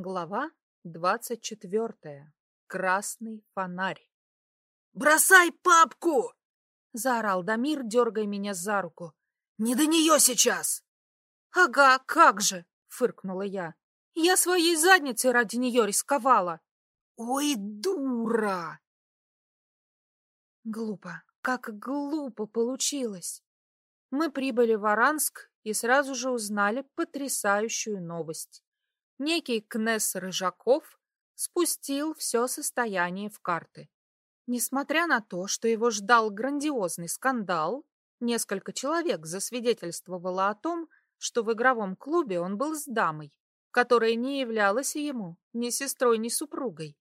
Глава двадцать четвертая. Красный фонарь. «Бросай папку!» — заорал Дамир, дергая меня за руку. «Не до нее сейчас!» «Ага, как же!» — фыркнула я. «Я своей задницей ради нее рисковала!» «Ой, дура!» Глупо, как глупо получилось. Мы прибыли в Аранск и сразу же узнали потрясающую новость некий Кнесс Рыжаков спустил все состояние в карты. Несмотря на то, что его ждал грандиозный скандал, несколько человек засвидетельствовало о том, что в игровом клубе он был с дамой, которая не являлась ему ни сестрой, ни супругой.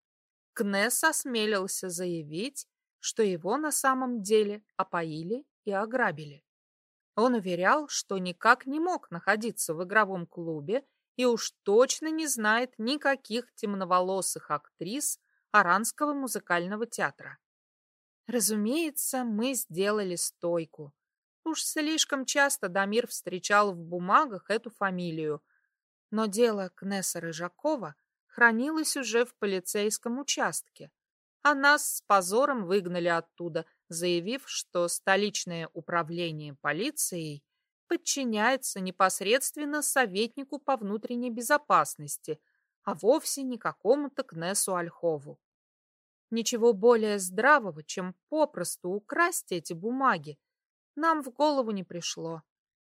Кнесс осмелился заявить, что его на самом деле опоили и ограбили. Он уверял, что никак не мог находиться в игровом клубе и уж точно не знает никаких темноволосых актрис Аранского музыкального театра. Разумеется, мы сделали стойку. Уж слишком часто Дамир встречал в бумагах эту фамилию, но дело Кнесса Рыжакова хранилось уже в полицейском участке, а нас с позором выгнали оттуда, заявив, что столичное управление полицией подчиняется непосредственно советнику по внутренней безопасности, а вовсе не какому-то Кнессу Ольхову. Ничего более здравого, чем попросту украсть эти бумаги, нам в голову не пришло.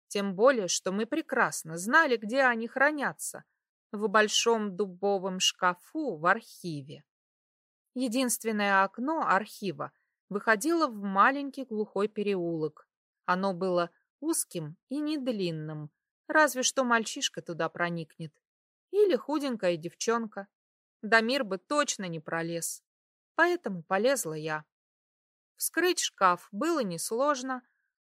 Тем более, что мы прекрасно знали, где они хранятся, в большом дубовом шкафу в архиве. Единственное окно архива выходило в маленький глухой переулок. Оно было узким и недлинным, разве что мальчишка туда проникнет. Или худенькая девчонка. Дамир бы точно не пролез. Поэтому полезла я. Вскрыть шкаф было несложно,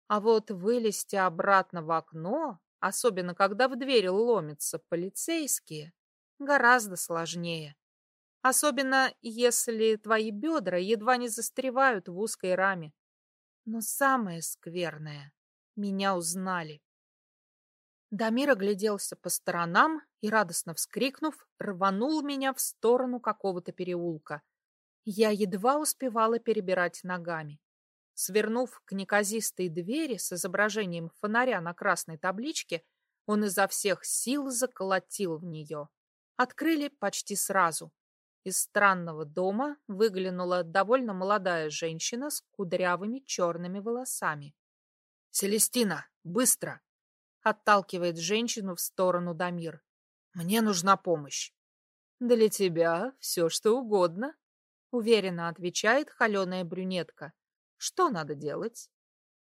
а вот вылезти обратно в окно, особенно когда в дверь ломятся полицейские, гораздо сложнее. Особенно если твои бедра едва не застревают в узкой раме. Но самое скверное меня узнали. Дамир огляделся по сторонам и, радостно вскрикнув, рванул меня в сторону какого-то переулка. Я едва успевала перебирать ногами. Свернув к неказистой двери с изображением фонаря на красной табличке, он изо всех сил заколотил в нее. Открыли почти сразу. Из странного дома выглянула довольно молодая женщина с кудрявыми черными волосами. «Селестина, быстро!» Отталкивает женщину в сторону Дамир. «Мне нужна помощь». «Для тебя все, что угодно», — уверенно отвечает холеная брюнетка. «Что надо делать?»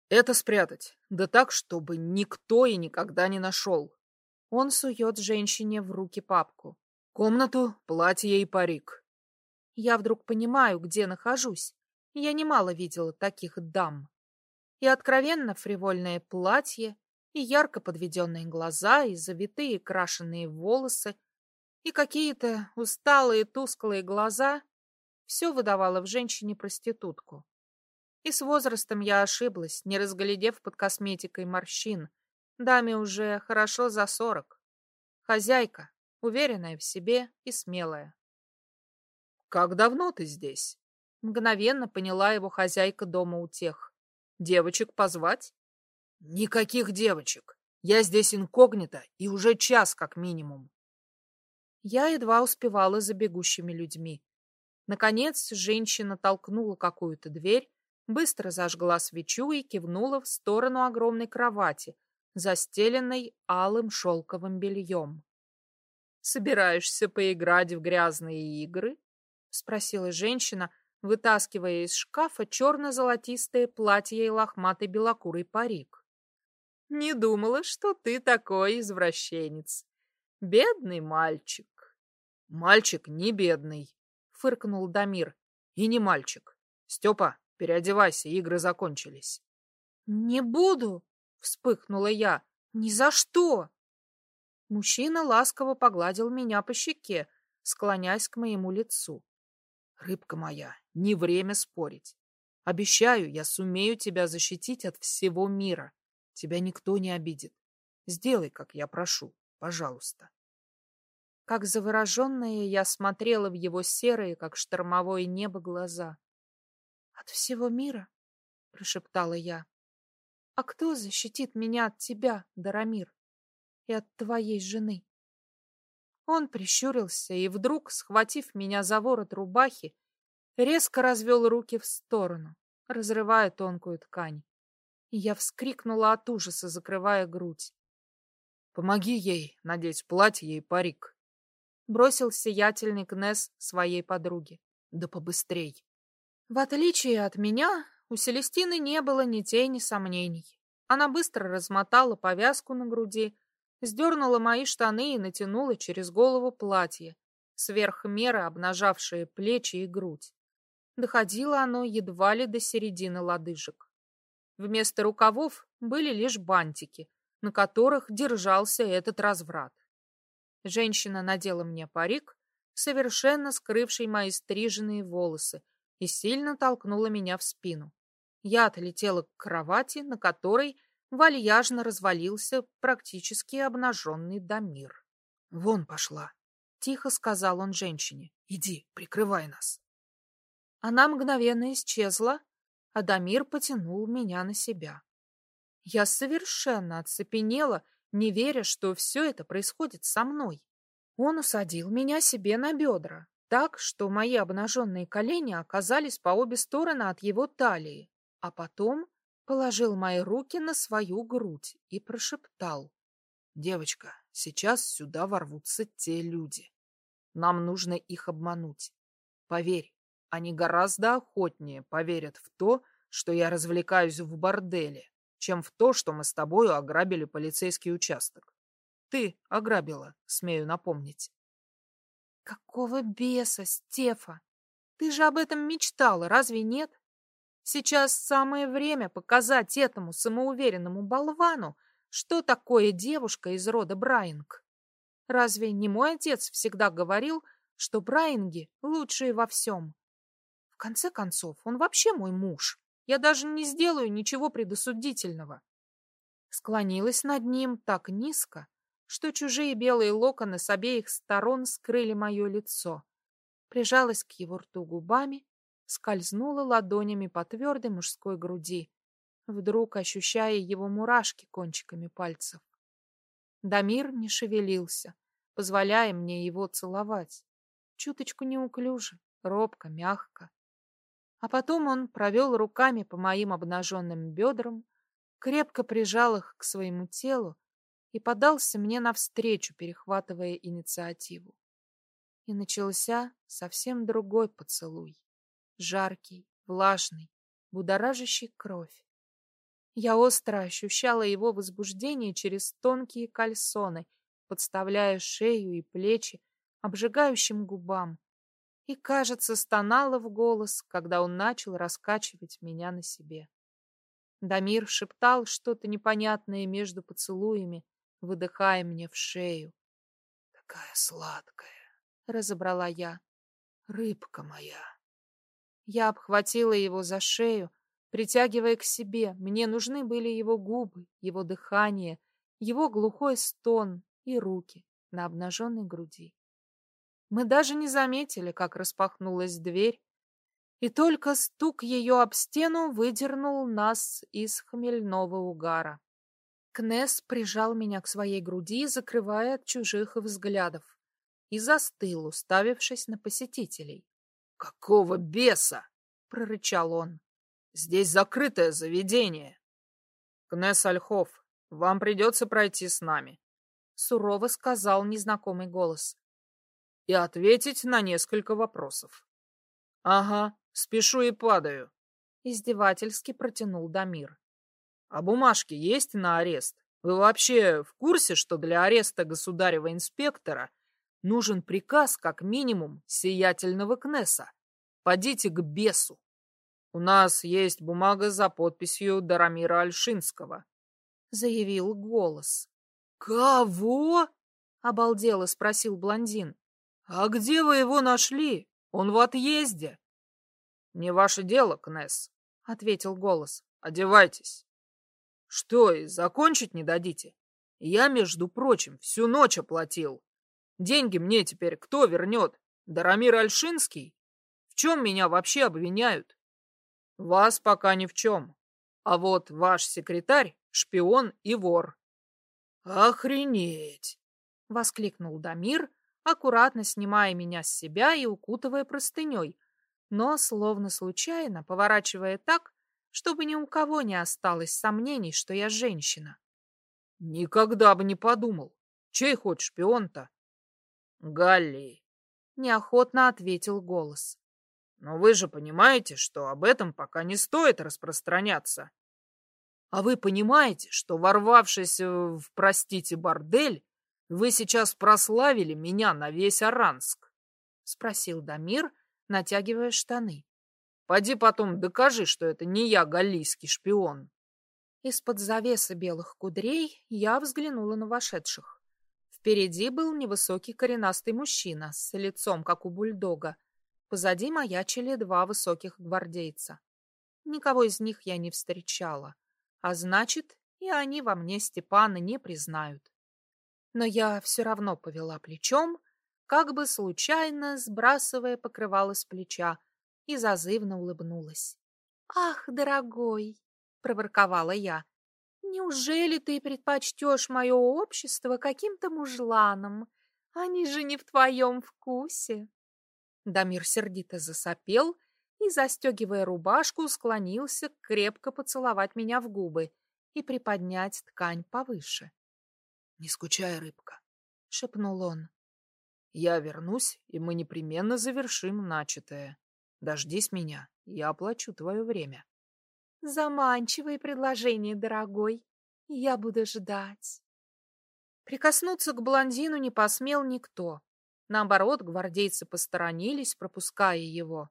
«Это спрятать, да так, чтобы никто и никогда не нашел». Он сует женщине в руки папку. «Комнату, платье и парик». Я вдруг понимаю, где нахожусь. Я немало видела таких дам и откровенно фривольное платье, и ярко подведенные глаза, и завитые крашеные волосы, и какие-то усталые тусклые глаза — все выдавало в женщине проститутку. И с возрастом я ошиблась, не разглядев под косметикой морщин. Даме уже хорошо за сорок. Хозяйка, уверенная в себе и смелая. «Как давно ты здесь?» Мгновенно поняла его хозяйка дома у тех. Девочек позвать? Никаких девочек. Я здесь инкогнито и уже час как минимум. Я едва успевала за бегущими людьми. Наконец женщина толкнула какую-то дверь, быстро зажгла свечу и кивнула в сторону огромной кровати, застеленной алым шелковым бельем. «Собираешься поиграть в грязные игры?» — спросила женщина, вытаскивая из шкафа черно-золотистое платье и лохматый белокурый парик. «Не думала, что ты такой извращенец. Бедный мальчик». «Мальчик не бедный», — фыркнул Дамир. «И не мальчик. Степа, переодевайся, игры закончились». «Не буду», — вспыхнула я. «Ни за что!» Мужчина ласково погладил меня по щеке, склоняясь к моему лицу. Рыбка моя, не время спорить. Обещаю, я сумею тебя защитить от всего мира. Тебя никто не обидит. Сделай, как я прошу, пожалуйста. Как завороженная я смотрела в его серые, как штормовое небо, глаза. «От всего мира?» — прошептала я. «А кто защитит меня от тебя, Дарамир, и от твоей жены?» Он прищурился и вдруг, схватив меня за ворот рубахи, резко развел руки в сторону, разрывая тонкую ткань. Я вскрикнула от ужаса, закрывая грудь. «Помоги ей надеть платье и парик», — бросил сиятельный Кнесс своей подруге. «Да побыстрей». В отличие от меня, у Селестины не было ни тени сомнений. Она быстро размотала повязку на груди, сдернула мои штаны и натянула через голову платье, сверх меры обнажавшее плечи и грудь. Доходило оно едва ли до середины лодыжек. Вместо рукавов были лишь бантики, на которых держался этот разврат. Женщина надела мне парик, совершенно скрывший мои стриженные волосы, и сильно толкнула меня в спину. Я отлетела к кровати, на которой вальяжно развалился практически обнаженный Дамир. «Вон пошла», — тихо сказал он женщине. «Иди, прикрывай нас». Она мгновенно исчезла, а Дамир потянул меня на себя. Я совершенно оцепенела, не веря, что все это происходит со мной. Он усадил меня себе на бедра, так, что мои обнаженные колени оказались по обе стороны от его талии, а потом положил мои руки на свою грудь и прошептал. «Девочка, сейчас сюда ворвутся те люди. Нам нужно их обмануть. Поверь, они гораздо охотнее поверят в то, что я развлекаюсь в борделе, чем в то, что мы с тобою ограбили полицейский участок. Ты ограбила, смею напомнить. Какого беса, Стефа? Ты же об этом мечтала, разве нет? Сейчас самое время показать этому самоуверенному болвану, что такое девушка из рода Брайинг. Разве не мой отец всегда говорил, что Брайинги лучшие во всем? Конце концов, он вообще мой муж. Я даже не сделаю ничего предосудительного. Склонилась над ним так низко, что чужие белые локоны с обеих сторон скрыли мое лицо. Прижалась к его рту губами скользнула ладонями по твердой мужской груди, вдруг ощущая его мурашки кончиками пальцев. Дамир не шевелился, позволяя мне его целовать. Чуточку неуклюже, робко, мягко. А потом он провел руками по моим обнаженным бедрам, крепко прижал их к своему телу и подался мне навстречу, перехватывая инициативу. И начался совсем другой поцелуй жаркий, влажный, будоражащий кровь. Я остро ощущала его возбуждение через тонкие кальсоны, подставляя шею и плечи обжигающим губам, и, кажется, стонала в голос, когда он начал раскачивать меня на себе. Дамир шептал что-то непонятное между поцелуями, выдыхая мне в шею. «Такая сладкая!» — разобрала я. «Рыбка моя!» Я обхватила его за шею, притягивая к себе. Мне нужны были его губы, его дыхание, его глухой стон и руки на обнаженной груди. Мы даже не заметили, как распахнулась дверь, и только стук ее об стену выдернул нас из хмельного угара. Кнесс прижал меня к своей груди, закрывая от чужих взглядов, и застыл, уставившись на посетителей. «Какого беса?» — прорычал он. «Здесь закрытое заведение». «Кнесс Ольхов, вам придется пройти с нами», — сурово сказал незнакомый голос. «И ответить на несколько вопросов». «Ага, спешу и падаю», — издевательски протянул Дамир. «А бумажки есть на арест? Вы вообще в курсе, что для ареста государева инспектора — Нужен приказ, как минимум, сиятельного Кнесса. Подите к бесу. У нас есть бумага за подписью Дарамира Альшинского, — заявил голос. «Кого?» — обалдело спросил блондин. «А где вы его нашли? Он в отъезде». «Не ваше дело, Кнесс», — ответил голос. «Одевайтесь». «Что, и закончить не дадите? Я, между прочим, всю ночь оплатил. Деньги мне теперь кто вернет? Дарамир Альшинский? В чем меня вообще обвиняют? Вас пока ни в чем. А вот ваш секретарь — шпион и вор. Охренеть! — воскликнул Дамир, аккуратно снимая меня с себя и укутывая простыней, но, словно случайно, поворачивая так, чтобы ни у кого не осталось сомнений, что я женщина. Никогда бы не подумал. Чей хоть шпион-то? Галли, неохотно ответил голос. Но вы же понимаете, что об этом пока не стоит распространяться. А вы понимаете, что, ворвавшись в, простите, бордель, вы сейчас прославили меня на весь Аранск? Спросил Дамир, натягивая штаны. Поди потом докажи, что это не я галлийский шпион. Из-под завесы белых кудрей я взглянула на вошедших. Впереди был невысокий коренастый мужчина с лицом, как у бульдога. Позади маячили два высоких гвардейца. Никого из них я не встречала, а значит, и они во мне Степана не признают. Но я все равно повела плечом, как бы случайно сбрасывая покрывало с плеча, и зазывно улыбнулась. «Ах, дорогой!» — проворковала я. Неужели ты предпочтешь мое общество каким-то мужланам? Они же не в твоем вкусе. Дамир сердито засопел и, застегивая рубашку, склонился крепко поцеловать меня в губы и приподнять ткань повыше. — Не скучай, рыбка, — шепнул он. — Я вернусь, и мы непременно завершим начатое. Дождись меня, я оплачу твое время. Заманчивое предложение, дорогой. Я буду ждать. Прикоснуться к блондину не посмел никто. Наоборот, гвардейцы посторонились, пропуская его.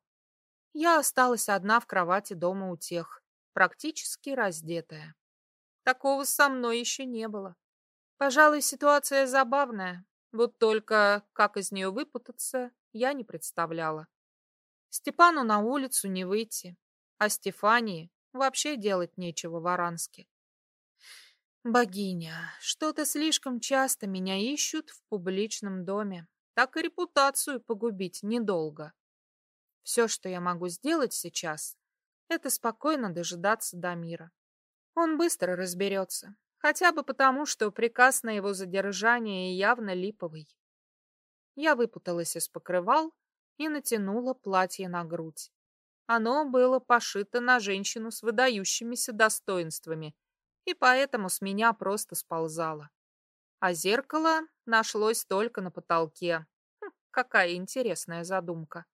Я осталась одна в кровати дома у тех, практически раздетая. Такого со мной еще не было. Пожалуй, ситуация забавная, вот только как из нее выпутаться, я не представляла. Степану на улицу не выйти, а Стефании Вообще делать нечего в Аранске. Богиня, что-то слишком часто меня ищут в публичном доме. Так и репутацию погубить недолго. Все, что я могу сделать сейчас, это спокойно дожидаться Дамира. Он быстро разберется, хотя бы потому, что приказ на его задержание явно липовый. Я выпуталась из покрывал и натянула платье на грудь. Оно было пошито на женщину с выдающимися достоинствами, и поэтому с меня просто сползало. А зеркало нашлось только на потолке. Хм, какая интересная задумка.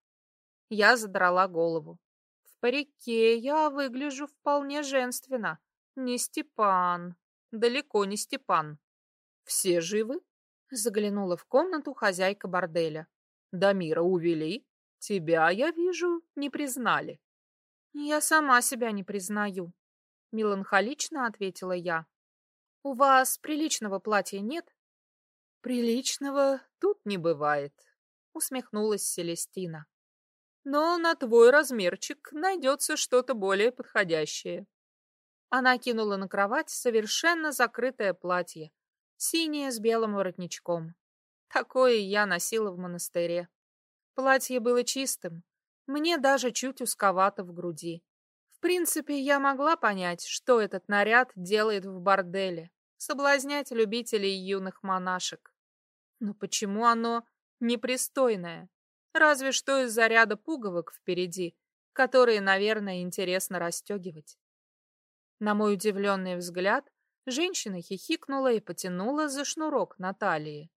Я задрала голову. В парике я выгляжу вполне женственно. Не Степан. Далеко не Степан. Все живы? Заглянула в комнату хозяйка борделя. Дамира увели? Тебя, я вижу, не признали. Я сама себя не признаю, меланхолично ответила я. У вас приличного платья нет? Приличного тут не бывает, усмехнулась Селестина. Но на твой размерчик найдется что-то более подходящее. Она кинула на кровать совершенно закрытое платье, синее с белым воротничком. Такое я носила в монастыре. Платье было чистым, мне даже чуть узковато в груди. В принципе, я могла понять, что этот наряд делает в борделе. Соблазнять любителей юных монашек. Но почему оно непристойное? Разве что из-за ряда пуговок впереди, которые, наверное, интересно расстегивать. На мой удивленный взгляд, женщина хихикнула и потянула за шнурок на талии.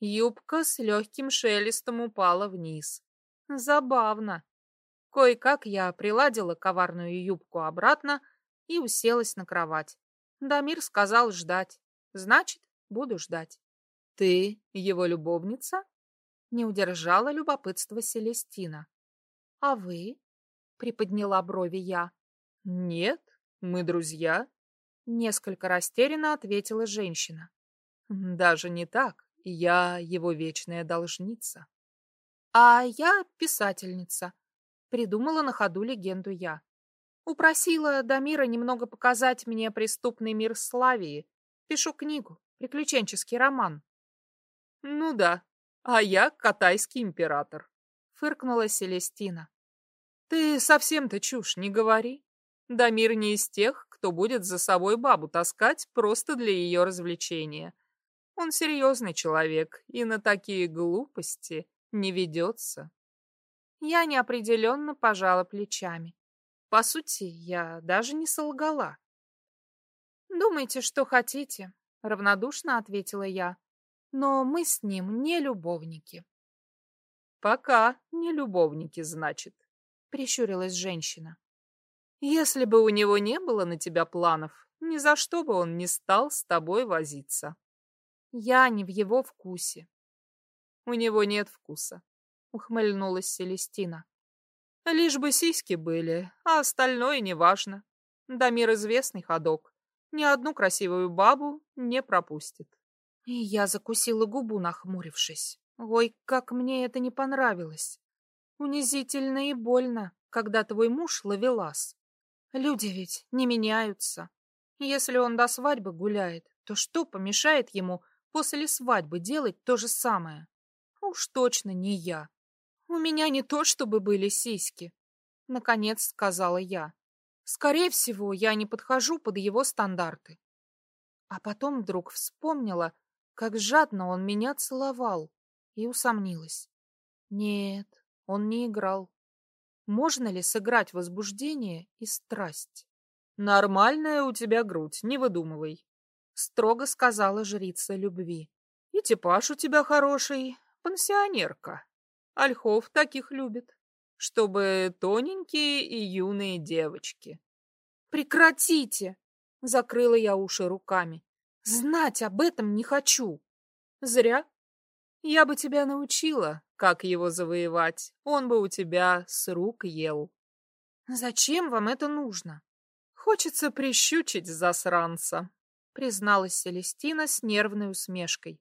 Юбка с легким шелестом упала вниз. Забавно. Кое-как я приладила коварную юбку обратно и уселась на кровать. Дамир сказал ждать. Значит, буду ждать. Ты его любовница? Не удержала любопытство Селестина. А вы? Приподняла брови я. Нет, мы друзья. Несколько растерянно ответила женщина. Даже не так. Я его вечная должница. А я писательница. Придумала на ходу легенду я. Упросила Дамира немного показать мне преступный мир Славии. Пишу книгу, приключенческий роман. Ну да, а я катайский император, фыркнула Селестина. Ты совсем-то чушь не говори. Дамир не из тех, кто будет за собой бабу таскать просто для ее развлечения. Он серьезный человек и на такие глупости не ведется. Я неопределенно пожала плечами. По сути, я даже не солгала. «Думайте, что хотите», — равнодушно ответила я. «Но мы с ним не любовники». «Пока не любовники, значит», — прищурилась женщина. «Если бы у него не было на тебя планов, ни за что бы он не стал с тобой возиться». «Я не в его вкусе». «У него нет вкуса», — ухмыльнулась Селестина. «Лишь бы сиськи были, а остальное неважно. Дамир известный ходок ни одну красивую бабу не пропустит. И я закусила губу, нахмурившись. Ой, как мне это не понравилось. Унизительно и больно, когда твой муж ловелас. Люди ведь не меняются. Если он до свадьбы гуляет, то что помешает ему после свадьбы делать то же самое? Уж точно не я. У меня не то чтобы были сиськи, наконец сказала я. Скорее всего, я не подхожу под его стандарты. А потом вдруг вспомнила, как жадно он меня целовал, и усомнилась. Нет, он не играл. Можно ли сыграть возбуждение и страсть? Нормальная у тебя грудь, не выдумывай, строго сказала жрица любви. И типаж у тебя хороший, пансионерка. Ольхов таких любит чтобы тоненькие и юные девочки. Прекратите! Закрыла я уши руками. Знать об этом не хочу. Зря. Я бы тебя научила, как его завоевать. Он бы у тебя с рук ел. Зачем вам это нужно? Хочется прищучить засранца, призналась Селестина с нервной усмешкой.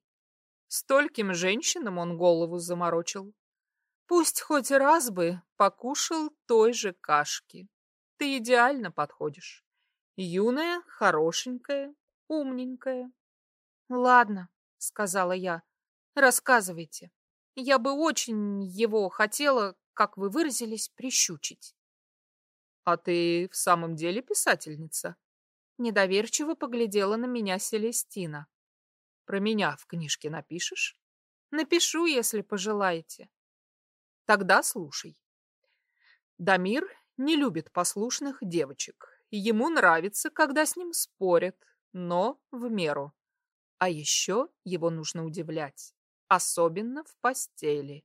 Стольким женщинам он голову заморочил. Пусть хоть раз бы покушал той же кашки. Ты идеально подходишь. Юная, хорошенькая, умненькая. Ладно, сказала я. Рассказывайте. Я бы очень его хотела, как вы выразились, прищучить. А ты в самом деле писательница? Недоверчиво поглядела на меня Селестина. Про меня в книжке напишешь? Напишу, если пожелаете. Тогда слушай. Дамир не любит послушных девочек. Ему нравится, когда с ним спорят, но в меру. А еще его нужно удивлять, особенно в постели.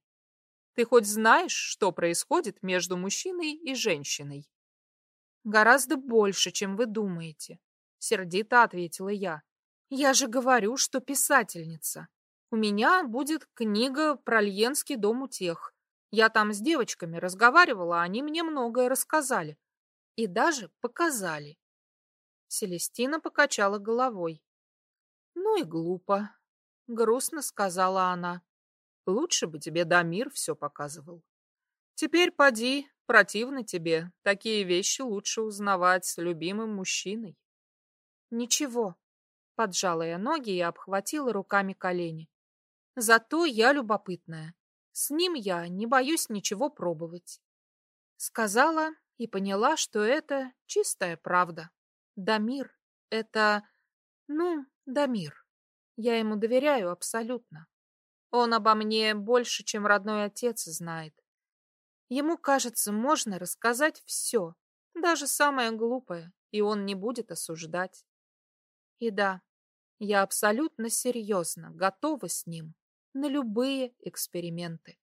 Ты хоть знаешь, что происходит между мужчиной и женщиной? Гораздо больше, чем вы думаете, сердито ответила я. Я же говорю, что писательница. У меня будет книга про Льенский дом утех. Я там с девочками разговаривала, они мне многое рассказали. И даже показали. Селестина покачала головой. Ну и глупо, грустно сказала она. Лучше бы тебе Дамир все показывал. Теперь поди, противно тебе. Такие вещи лучше узнавать с любимым мужчиной. Ничего, поджала я ноги и обхватила руками колени. Зато я любопытная. С ним я не боюсь ничего пробовать. Сказала и поняла, что это чистая правда. Дамир — это... Ну, Дамир. Я ему доверяю абсолютно. Он обо мне больше, чем родной отец знает. Ему, кажется, можно рассказать все, даже самое глупое, и он не будет осуждать. И да, я абсолютно серьезно готова с ним на любые эксперименты.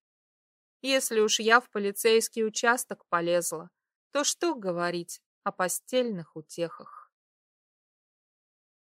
Если уж я в полицейский участок полезла, то что говорить о постельных утехах?